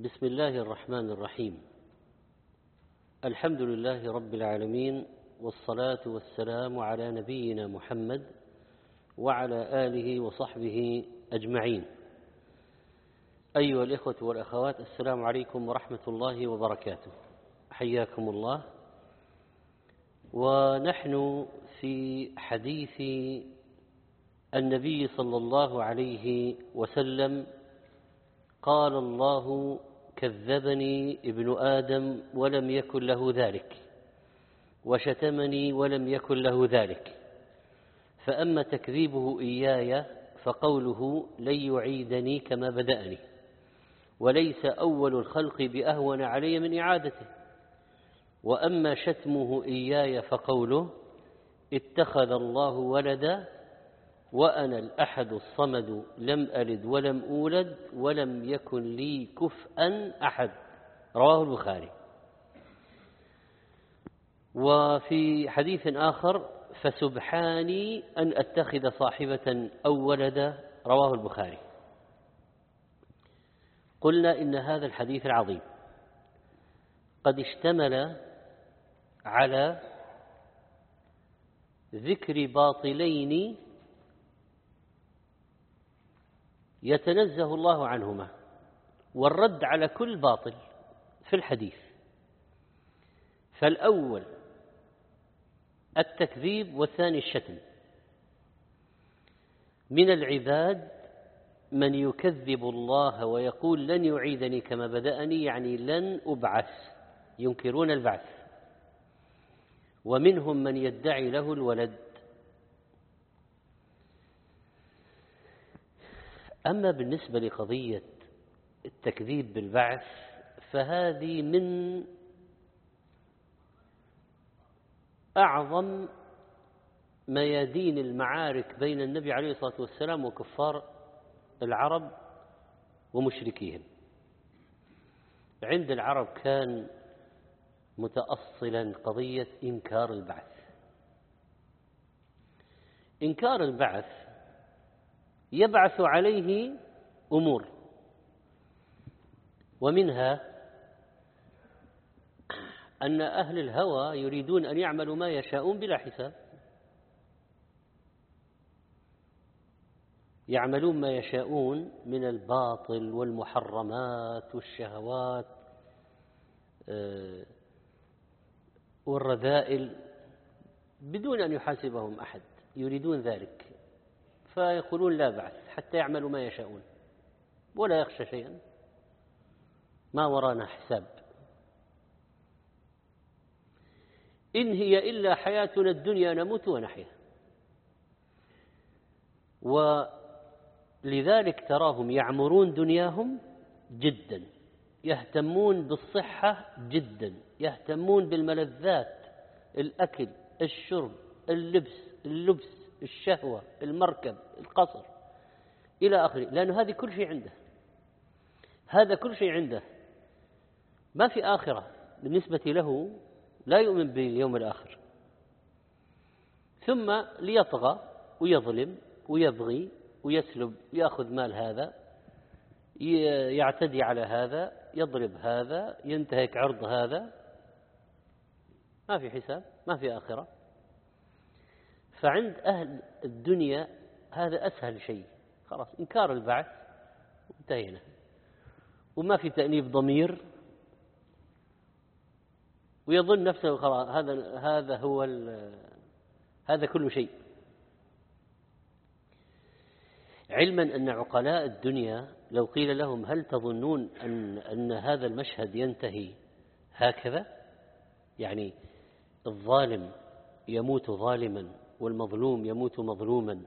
بسم الله الرحمن الرحيم. الحمد لله رب العالمين والصلاة والسلام على نبينا محمد وعلى آله وصحبه أجمعين. أيها الإخوة والأخوات السلام عليكم ورحمة الله وبركاته. حياكم الله. ونحن في حديث النبي صلى الله عليه وسلم قال الله كذبني ابن آدم ولم يكن له ذلك وشتمني ولم يكن له ذلك. فأما تكذيبه إياي فقوله لن يعيدني كما بدأني وليس أول الخلق بأهون علي من إعادته. وأما شتمه إياي فقوله اتخذ الله ولدا وأنا الأحد الصمد لم ألد ولم أولد ولم يكن لي كفءا أحد. رواه البخاري. وفي حديث آخر فسبحاني أن أتخذ صاحبة أو ولدا رواه البخاري. قلنا إن هذا الحديث العظيم. قد اشتمل على ذكر باطلين يتنزه الله عنهما والرد على كل باطل في الحديث. فالأول التكذيب والثاني الشتم. من العباد من يكذب الله ويقول لن يعيدني كما بدأني يعني لن أبعث ينكرون البعث. ومنهم من يدعي له الولد. أما بالنسبة لقضية التكذيب بالبعث فهذه من أعظم ميادين المعارك بين النبي عليه الصلاة والسلام وكفار العرب ومشركيهم. عند العرب كان متأصلا قضية إنكار البعث. إنكار البعث يبعث عليه أمور. ومنها أن أهل الهوى يريدون أن يعملوا ما يشاءون بلا حساب. يعملون ما يشاءون من الباطل والمحرمات والشهوات آه، والرذائل بدون أن يحاسبهم أحد. يريدون ذلك. فيقولون لا بعث حتى يعملوا ما يشاءون ولا يخشى شيئا. ما ورانا حساب. إن هي إلا حياتنا الدنيا نموت ونحيا. ولذلك تراهم يعمرون دنياهم جدا يهتمون بالصحة جدا يهتمون بالملذات الأكل الشرب اللبس اللبس. الشهوة المركب القصر إلى آخره لأنه هذه كل شيء عنده. هذا كل شيء عنده. ما في آخرة بالنسبة له لا يؤمن باليوم الآخر. ثم ليطغى ويظلم ويبغي ويسلب يأخذ مال هذا يعتدي على هذا يضرب هذا ينتهك عرض هذا. ما في حساب ما في آخرة. فعند أهل الدنيا هذا أسهل شيء. خلاص إنكار البعث انتهينا. وما في تأنيب ضمير. ويظن نفسه خلاص هذا هذا هو هذا كل شيء. علما أن عقلاء الدنيا لو قيل لهم هل تظنون أن أن هذا المشهد ينتهي هكذا؟ يعني الظالم يموت ظالما. والمظلوم يموت مظلوما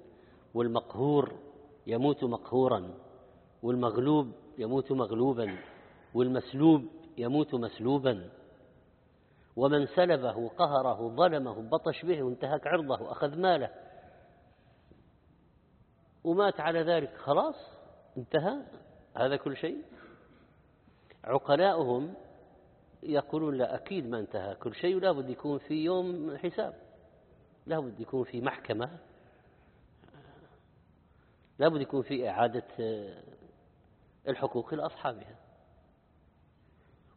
والمقهور يموت مقهورا والمغلوب يموت مغلوبا والمسلوب يموت مسلوبا. ومن سلبه قهره ظلمه بطش به وانتهك عرضه أخذ ماله. ومات على ذلك خلاص انتهى هذا كل شيء. عقلاؤهم يقولون لا أكيد ما انتهى كل شيء ولا بد يكون في يوم حساب. لابد يكون في محكمة لابد يكون في إعادة الحقوق لأصحابها.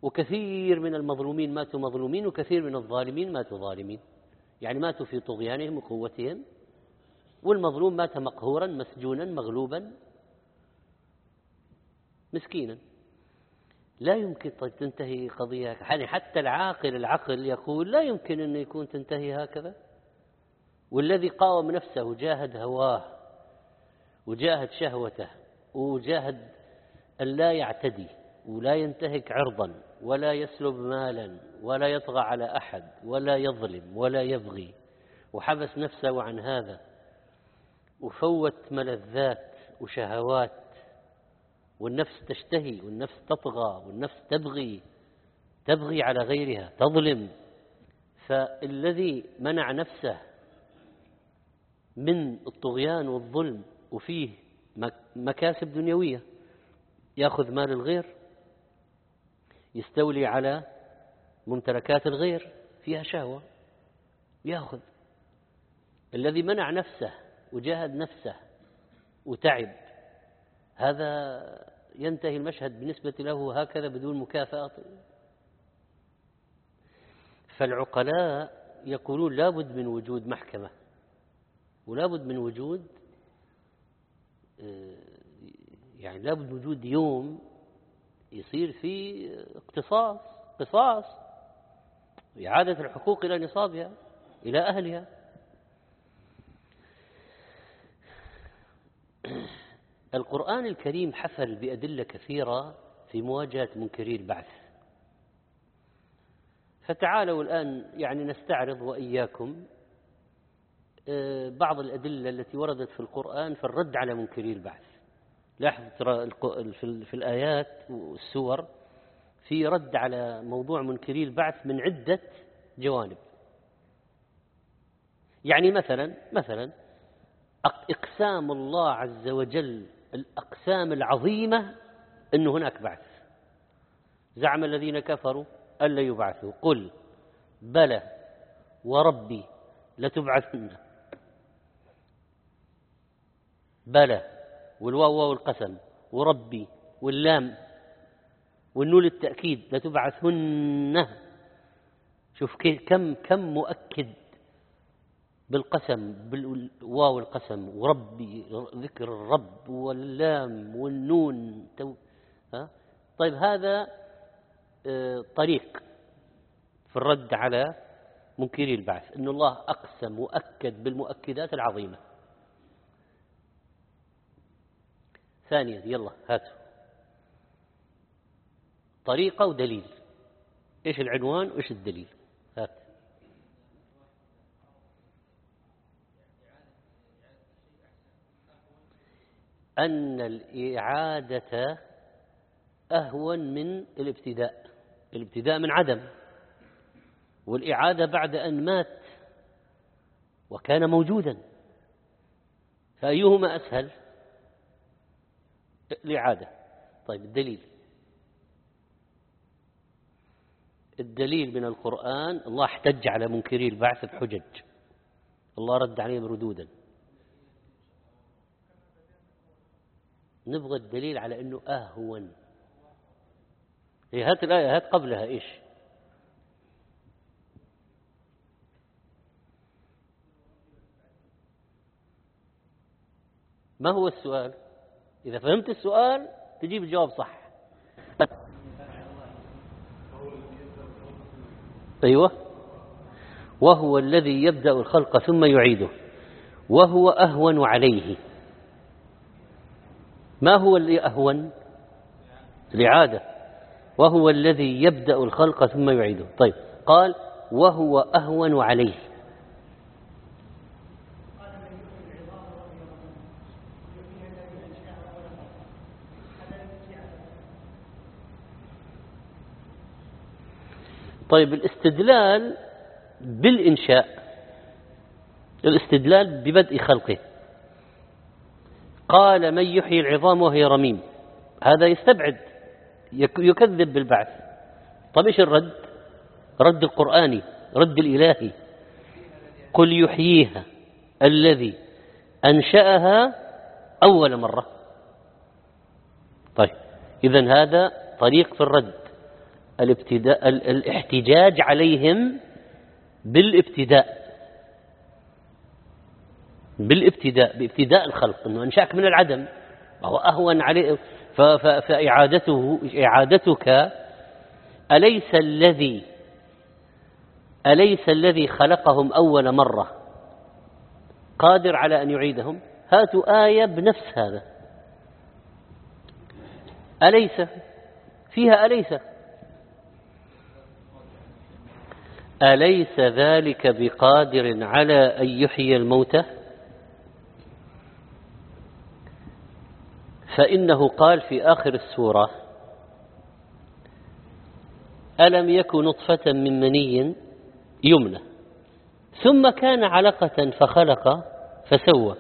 وكثير من المظلومين ماتوا مظلومين وكثير من الظالمين ماتوا ظالمين. يعني ماتوا في طغيانهم وقوتهم والمظلوم مات مقهورا مسجونا مغلوبا مسكينا. لا يمكن تنتهي قضية يعني حتى العاقل العقل يقول لا يمكن أن يكون تنتهي هكذا. والذي قاوم نفسه وجاهد هواه وجاهد شهوته وجاهد أن لا يعتدي ولا ينتهك عرضا ولا يسلب مالا ولا يطغى على أحد ولا يظلم ولا يبغي وحبس نفسه عن هذا وفوت ملذات وشهوات والنفس تشتهي والنفس تطغى والنفس تبغي تبغي على غيرها تظلم فالذي منع نفسه من الطغيان والظلم وفيه مكاسب دنيوية. يأخذ مال الغير يستولي على ممتلكات الغير فيها شهوة. يأخذ. الذي منع نفسه وجاهد نفسه وتعب هذا ينتهي المشهد بالنسبة له هكذا بدون مكافأة. فالعقلاء يقولون لابد من وجود محكمة. ولابد من وجود آه، يعني لابد وجود يوم يصير في اقتصاص قصاص إعادة الحقوق إلى نصابها إلى أهلها. القرآن الكريم حفل بأدلة كثيرة في مواجهة منكري البعث. فتعالوا الآن يعني نستعرض وإياكم بعض الأدلة التي وردت في القرآن في الرد على منكري البعث. لاحظ ترى في الآيات والسور في رد على موضوع منكري البعث من عدة جوانب. يعني مثلا مثلا إقسام الله عز وجل الأقسام العظيمة أن هناك بعث. زعم الذين كفروا ألا يبعثوا. قل بلى وربي لتبعثن. بلى والواو والقسم وربي واللام والنون التأكيد لتبعثن شوف كم كم مؤكد بالقسم بالواو القسم وربي ذكر الرب واللام والنون ها؟ طيب هذا آه، طريق في الرد على منكري البعث أن الله أقسم وأكد بالمؤكدات العظيمة. ثانيا يلا هاتوا. طريقة ودليل. إيش العنوان وإيش الدليل؟ هات. أن الإعادة أهون من الابتداء. الابتداء من عدم. والإعادة بعد أن مات وكان موجودا. فأيهما أسهل؟ الإعادة طيب الدليل. الدليل من القرآن الله احتج على منكري البعث بحجج. الله رد عليهم ردودا. نبغى الدليل على أنه أهون. هي هات الآية هات قبلها إيش؟ ما هو السؤال؟ إذا فهمت السؤال تجيب الجواب صح. أيوة. وهو الذي يبدأ الخلق ثم يعيده. وهو أهون عليه. ما هو اللي أهون؟ الإعادة. وهو الذي يبدأ الخلق ثم يعيده. طيب. قال وهو أهون عليه. طيب الاستدلال بالإنشاء الاستدلال ببدء خلقه. قال من يحيي العظام وهي رميم. هذا يستبعد يكذب بالبعث. طيب إيش الرد؟ رد القرآني رد الإلهي. قل يحييها الذي أنشأها أول مرة. طيب إذا هذا طريق في الرد. الابتداء الاحتجاج عليهم بالابتداء. بالابتداء بابتداء الخلق إنه أنشأك من العدم. وهو أهون عليه فإعادته إعادتك أليس الذي أليس الذي خلقهم أول مرة؟ قادر على أن يعيدهم؟ هاتوا آية بنفس هذا. أليس؟ فيها أليس؟ أليس ذلك بقادر على أن يحيي الموتى؟ فإنه قال في آخر السورة ألم يك نطفة من مني يمنى؟ ثم كان علقة فخلق فسوى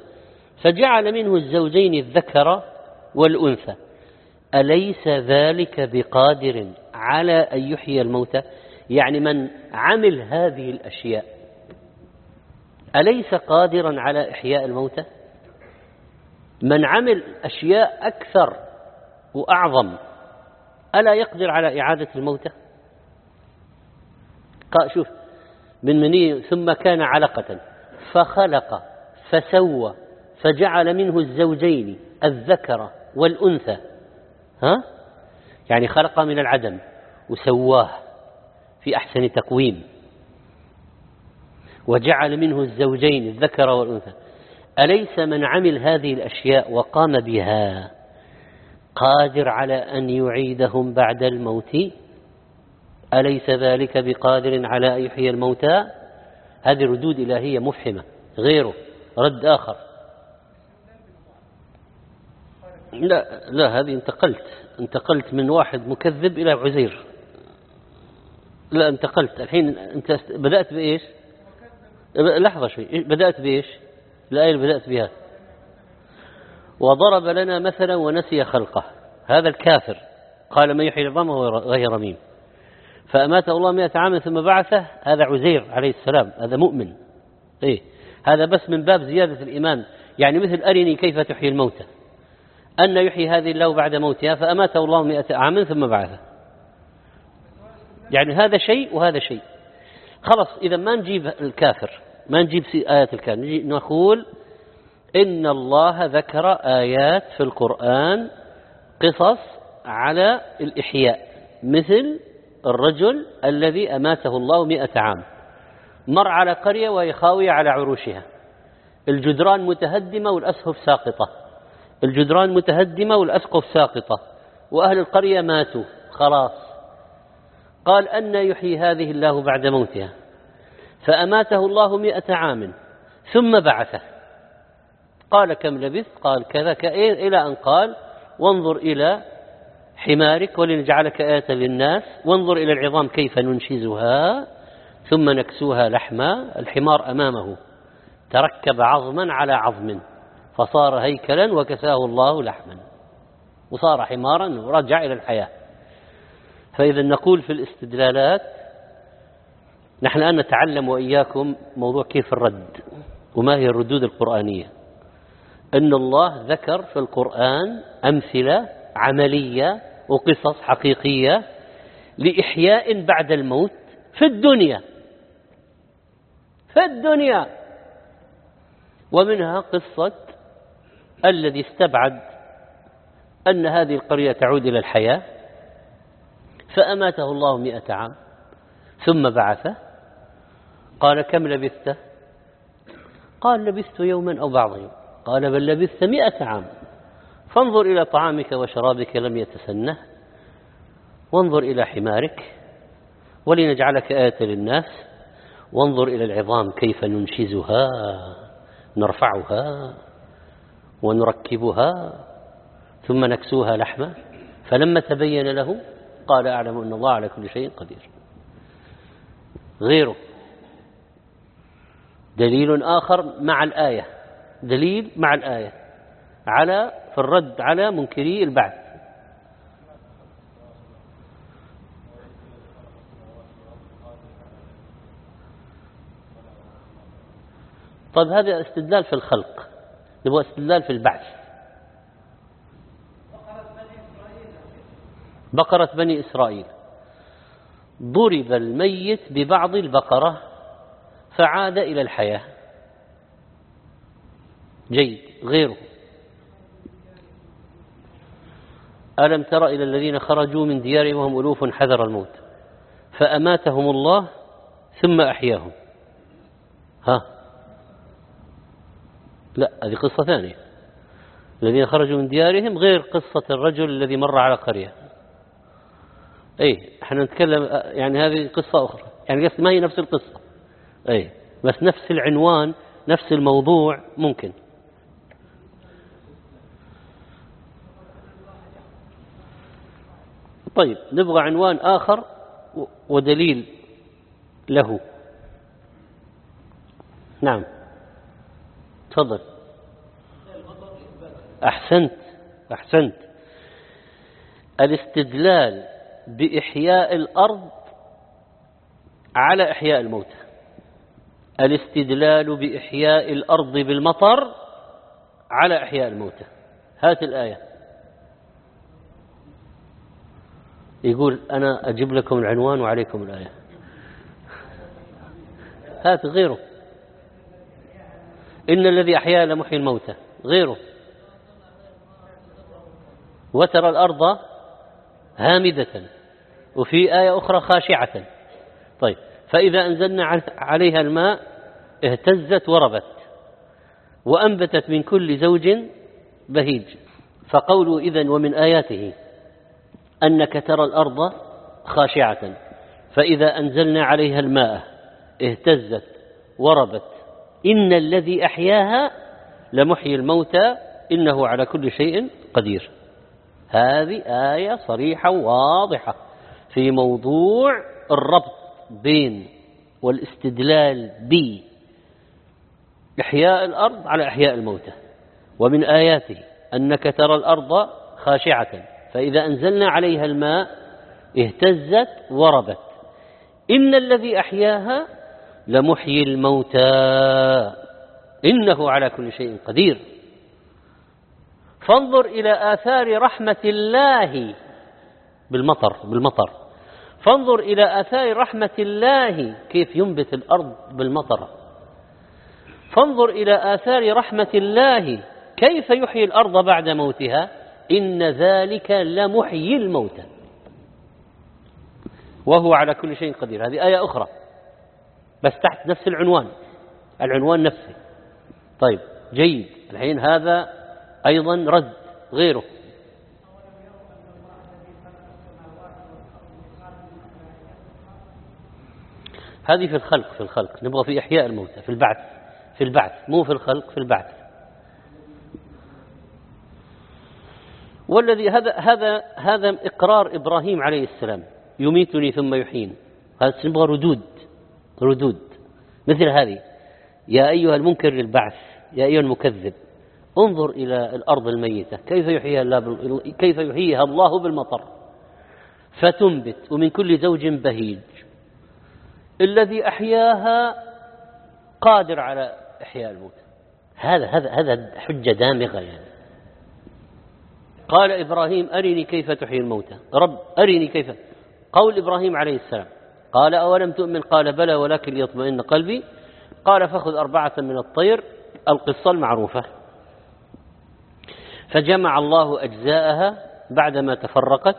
فجعل منه الزوجين الذكر والأنثى. أليس ذلك بقادر على أن يحيي الموتى؟ يعني من عمل هذه الأشياء أليس قادرا على إحياء الموتى؟ من عمل أشياء أكثر وأعظم ألا يقدر على إعادة الموتى؟ شوف من مني ثم كان علقة فخلق فسوى فجعل منه الزوجين الذكر والأنثى ها؟ يعني خلق من العدم وسواه. في أحسن تقويم. وجعل منه الزوجين الذكر والأنثى. أليس من عمل هذه الأشياء وقام بها؟ قادر على أن يعيدهم بعد الموت؟ أليس ذلك بقادر على أن يحيي الموتى؟ هذه ردود إلهية مفحمة غيره رد آخر. لا لا هذه انتقلت انتقلت من واحد مكذب إلى عزير. لا انتقلت. الحين أنت بدأت بإيش؟ لحظة شوي. بدأت بإيش؟ الآية اللي بدأت بها. وضرب لنا مثلا ونسي خلقه. هذا الكافر. قال من يحيي العظام وهو غير رميم. فأماته الله مئة عام ثم بعثه. هذا عزير عليه السلام. هذا مؤمن. إيه. هذا بس من باب زيادة الإيمان. يعني مثل أرني كيف تحيي الموتى. أن يحيي هذه الله بعد موتها. فأماته الله مئة عام ثم بعثه. يعني هذا شيء وهذا شيء. خلص إذا ما نجيب الكافر ما نجيب آيات الكافر نقول إن الله ذكر آيات في القرآن قصص على الإحياء مثل الرجل الذي أماته الله مئة عام مر على قرية وهي خاوية على عروشها. الجدران متهدمة والأسهف ساقطة. الجدران متهدمة والأسقف ساقطة. وأهل القرية ماتوا خلاص. قال أن يحيي هذه الله بعد موتها فأماته الله مئة عام ثم بعثه. قال كم لبثت؟ قال كذا إلى أن قال وانظر إلى حمارك ولنجعلك آية للناس وانظر إلى العظام كيف ننشزها ثم نكسوها لحما الحمار أمامه. تركب عظما على عظم فصار هيكلا وكساه الله لحما وصار حمارا ورجع إلى الحياة. فإذا نقول في الاستدلالات نحن الآن نتعلم وإياكم موضوع كيف الرد وما هي الردود القرآنية. أن الله ذكر في القرآن أمثلة عملية وقصص حقيقية لإحياء بعد الموت في الدنيا. في الدنيا. ومنها قصة الذي استبعد أن هذه القرية تعود إلى الحياة. فأماته الله مئة عام ثم بعثه. قال كم لبثت؟ قال لبثت يوما أو بعض يوم. قال بل لبثت مئة عام. فانظر إلى طعامك وشرابك لم يتسنه وانظر إلى حمارك ولنجعلك آية للناس وانظر إلى العظام كيف ننشزها نرفعها ونركبها ثم نكسوها لحما. فلما تبين له قال أعلم أن الله على كل شيء قدير. غيره. دليل آخر مع الآية. دليل مع الآية. على في الرد على منكري البعث. طيب هذا استدلال في الخلق. نبغى استدلال في البعث. بقرة بني إسرائيل. ضرب الميت ببعض البقرة فعاد إلى الحياة. جيد. غيره. ألم تر إلى الذين خرجوا من ديارهم وهم ألوف حذر الموت؟ فأماتهم الله ثم أحياهم. ها. لا هذه قصة ثانية. الذين خرجوا من ديارهم غير قصة الرجل الذي مر على قرية. اي إحنا نتكلم يعني هذه قصة أخرى. يعني ما هي نفس القصة. اي بس نفس العنوان نفس الموضوع ممكن. طيب نبغى عنوان آخر ودليل له. نعم. تفضل. أحسنت أحسنت. الاستدلال بإحياء الأرض على إحياء الموتى الاستدلال بإحياء الأرض بالمطر على إحياء الموتى هات الآية. يقول أنا أجيب لكم العنوان وعليكم الآية. هات غيره. إن الذي أحيا لمحيي الموتى. غيره. وترى الأرض هامدة وفي آية أخرى خاشعة. طيب فإذا أنزلنا عليها الماء اهتزت وربت وأنبتت من كل زوج بهيج. فقوله إذن ومن آياته أنك ترى الأرض خاشعة. فإذا أنزلنا عليها الماء اهتزت وربت إن الذي أحياها لمحيي الموتى إنه على كل شيء قدير. هذه آية صريحة واضحة في موضوع الربط بين والاستدلال ب إحياء الأرض على إحياء الموتى ومن آياته أنك ترى الأرض خاشعة فإذا أنزلنا عليها الماء اهتزت وربت. إن الذي أحياها لمحيي الموتى إنه على كل شيء قدير. فانظر إلى آثار رحمة الله بالمطر بالمطر. فانظر إلى آثار رحمة الله كيف ينبت الأرض بالمطر. فانظر إلى آثار رحمة الله كيف يحيي الأرض بعد موتها. إن ذلك لمحيي الموتى. وهو على كل شيء قدير. هذه آية أخرى. بس تحت نفس العنوان. العنوان نفسه. طيب جيد. الحين هذا أيضا رد غيره. هذه في الخلق في الخلق. نبغى في إحياء الموتى في البعث في البعث. مو في الخلق في البعث. والذي هذا هذا هذا إقرار إبراهيم عليه السلام. يميتني ثم يحيين. هذا نبغى ردود ردود. مثل هذه. يا أيها المنكر للبعث يا أيها المكذب. انظر إلى الأرض الميتة. كيف يحييها الله كيف يحييها الله بالمطر. فتنبت ومن كل زوج بهيج. الذي أحياها قادر على إحياء الموت. هذا هذا هذا حجة دامغة يعني. قال إبراهيم أرني كيف تحيي الموتى. رب أرني كيف. قول إبراهيم عليه السلام. قال أولم تؤمن؟ قال بلى ولكن ليطمئن قلبي. قال فخذ أربعة من الطير. القصة المعروفة فجمع الله أجزاءها بعدما تفرقت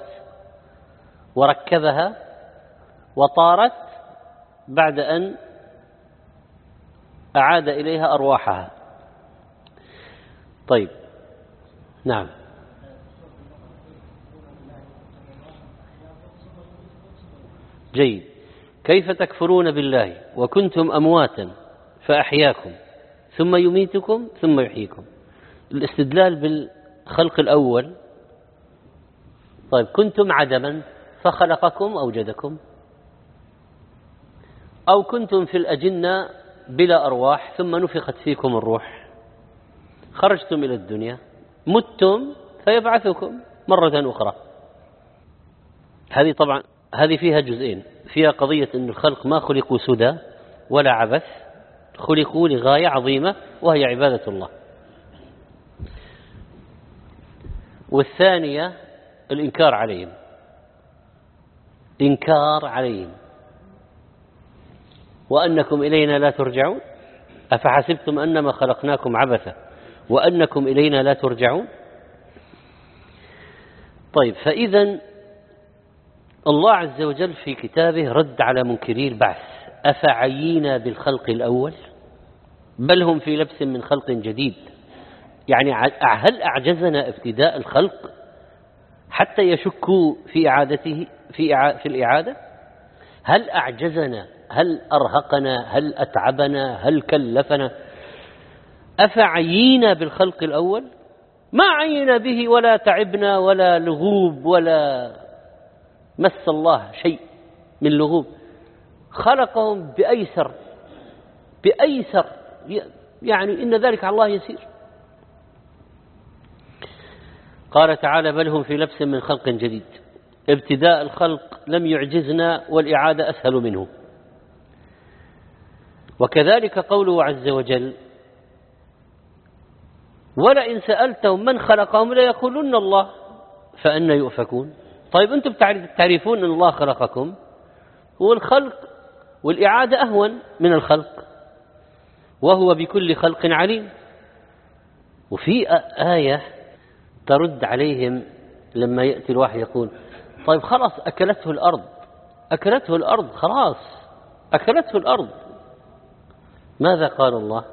وركبها وطارت بعد أن أعاد إليها أرواحها. طيب. نعم. جيد. كيف تكفرون بالله وكنتم أمواتا فأحياكم ثم يميتكم ثم يحييكم. الاستدلال بالخلق الأول. طيب كنتم عدما فخلقكم أوجدكم. أو كنتم في الأجنة بلا أرواح ثم نفخت فيكم الروح. خرجتم إلى الدنيا متم فيبعثكم مرة أخرى. هذه طبعا هذه فيها جزئين. فيها قضية أن الخلق ما خلقوا سدى ولا عبث خلقوا لغاية عظيمة وهي عبادة الله. والثانية الإنكار عليهم. إنكار عليهم. وأنكم إلينا لا ترجعون. أفحسبتم أنما خلقناكم عبثا وأنكم إلينا لا ترجعون؟ طيب فإذا الله عز وجل في كتابه رد على منكري البعث. أفعينا بالخلق الأول؟ بل هم في لبس من خلق جديد. يعني هل أعجزنا ابتداء الخلق حتى يشكوا في إعادته في في الإعادة؟ هل أعجزنا؟ هل أرهقنا؟ هل أتعبنا؟ هل كلفنا؟ أفعينا بالخلق الأول؟ ما عينا به ولا تعبنا ولا لغوب ولا مس الله شيء من لغوب. خلقهم بأيسر بأيسر. يعني إن ذلك على الله يسير. قال تعالى بل هم في لبس من خلق جديد. ابتداء الخلق لم يعجزنا والإعادة أسهل منه. وكذلك قوله عز وجل ولئن سألتهم من خلقهم ليقولن الله فأنا يؤفكون. طيب أنتم تعرفون أن الله خلقكم؟ هو الخلق والإعادة أهون من الخلق وهو بكل خلق عليم. وفي آية ترد عليهم لما يأتي الواحد يقول طيب خلاص أكلته الأرض أكلته الأرض خلاص أكلته الأرض. ماذا قال الله؟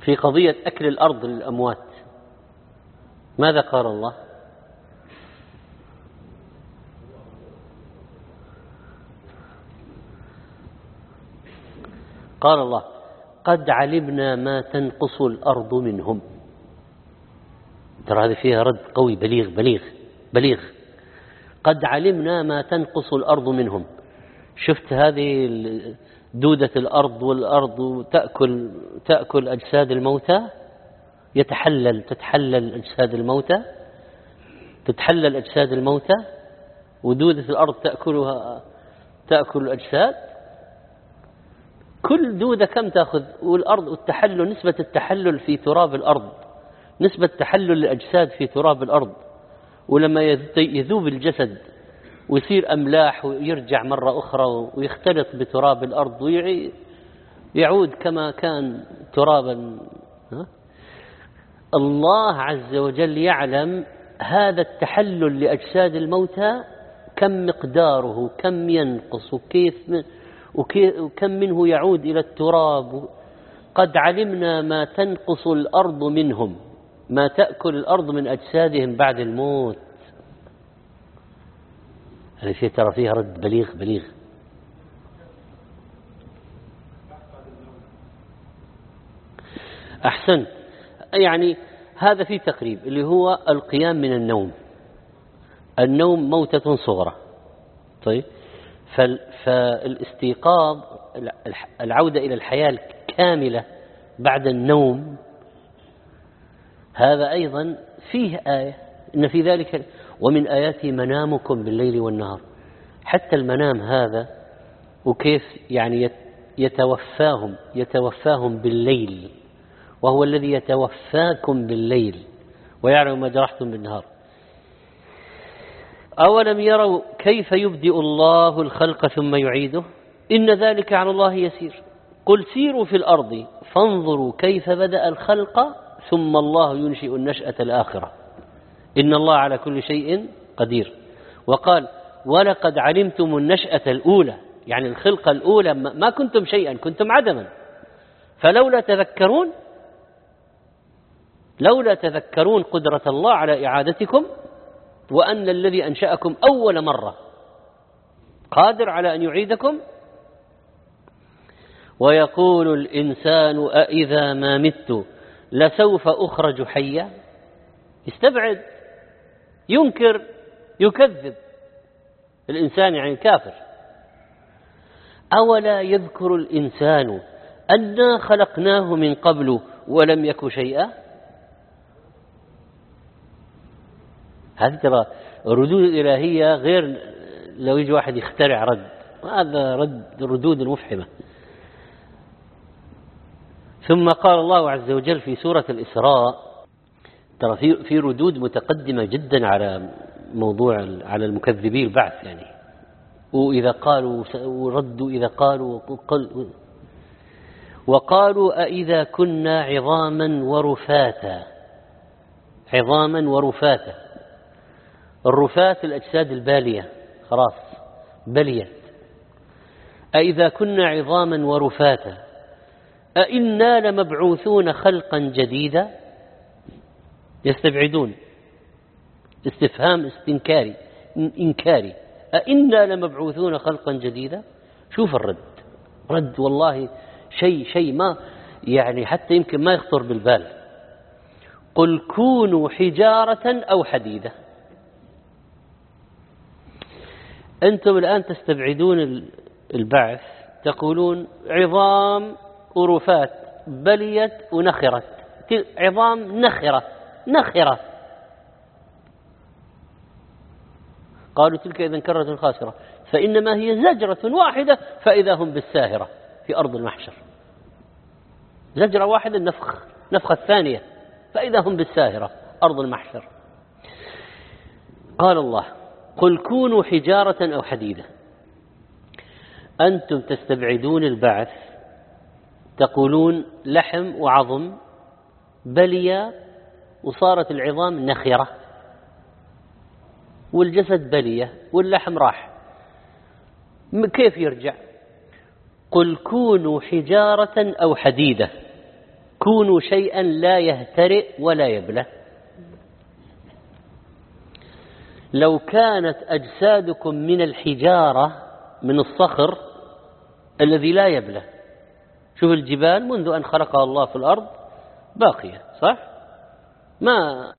في قضية أكل الأرض للأموات ماذا قال الله؟ قال الله قد علمنا ما تنقص الأرض منهم. ترى هذه فيها رد قوي بليغ بليغ بليغ. قد علمنا ما تنقص الأرض منهم. شفت هذه دودة الأرض والأرض تأكل تأكل أجساد الموتى؟ يتحلل تتحلل أجساد الموتى؟ تتحلل أجساد الموتى؟ ودودة الأرض تأكلها تأكل الأجساد؟ كل دودة كم تأخذ؟ والأرض والتحلل نسبة التحلل في تراب الأرض. نسبة تحلل الأجساد في تراب الأرض ولما يذوب الجسد ويصير أملاح ويرجع مرة أخرى ويختلط بتراب الأرض ويعود كما كان ترابا الله عز وجل يعلم هذا التحلل لأجساد الموتى كم مقداره كم ينقص وكيف وكم منه يعود إلى التراب. قد علمنا ما تنقص الأرض منهم. ما تأكل الأرض من أجسادهم بعد الموت. هذه في ترى فيها رد بليغ بليغ. أحسن. يعني هذا في تقريب اللي هو القيام من النوم. النوم موتة صغرى. طيب. فالاستيقاظ العودة إلى الحياة الكاملة بعد النوم هذا أيضا فيه آية إن في ذلك ومن آياته منامكم بالليل والنهار. حتى المنام هذا وكيف يعني يتوفاهم يتوفاهم بالليل وهو الذي يتوفاكم بالليل ويعلم ما جرحتم بالنهار. أولم يروا كيف يبدئ الله الخلق ثم يعيده؟ إن ذلك على الله يسير. قل سيروا في الأرض فانظروا كيف بدأ الخلق ثم الله ينشئ النشأة الآخرة. إن الله على كل شيء قدير. وقال ولقد علمتم النشأة الأولى. يعني الخلقة الأولى ما كنتم شيئا كنتم عدما. فلولا تذكرون لولا تذكرون قدرة الله على إعادتكم وأن الذي أنشأكم أول مرة قادر على أن يعيدكم ويقول الإنسان أإذا ما مت لسوف أخرج حيا. استبعد ينكر يكذب. الإنسان يعني كافر. أولا يذكر الإنسان أنا خلقناه من قبل ولم يك شيئا؟ هذه ترى ردود الإلهية غير لو يجي واحد يخترع رد. هذا رد الردود المفحمة ثم قال الله عز وجل في سورة الإسراء ترى في ردود متقدمة جدا على موضوع على المكذبين البعث يعني. وإذا قالوا وردوا إذا قالوا وقل وقالوا أإذا كنا عظاما ورفاتا عظاما ورفاتا. الرفات الأجساد البالية خلاص بليت. أإذا كنا عظاما ورفاتا. أئنا لمبعوثون خلقا جديدا؟ يستبعدون. استفهام استنكاري إنكاري. أئنا لمبعوثون خلقا جديدا؟ شوف الرد. رد والله شيء شيء ما يعني حتى يمكن ما يخطر بالبال. قل كونوا حجارة أو حديدة. أنتم الآن تستبعدون البعث تقولون عظام ورفات بليت ونخرت. عظام نخرة نخرة. قالوا تلك إذا كرة خاسرة. فإنما هي زجرة واحدة فإذا هم بالساهرة في أرض المحشر. زجرة واحدة النفخ نفخة الثانية فإذا هم بالساهرة أرض المحشر. قال الله قل كونوا حجارة أو حديدة أنتم تستبعدون البعث تقولون لحم وعظم بليا وصارت العظام نخرة والجسد بلية واللحم راح. كيف يرجع؟ قل كونوا حجارة أو حديدة كونوا شيئا لا يهترئ ولا يبلى. لو كانت أجسادكم من الحجارة من الصخر الذي لا يبلى شوف الجبال منذ أن خلقها الله في الأرض باقية صح؟ ما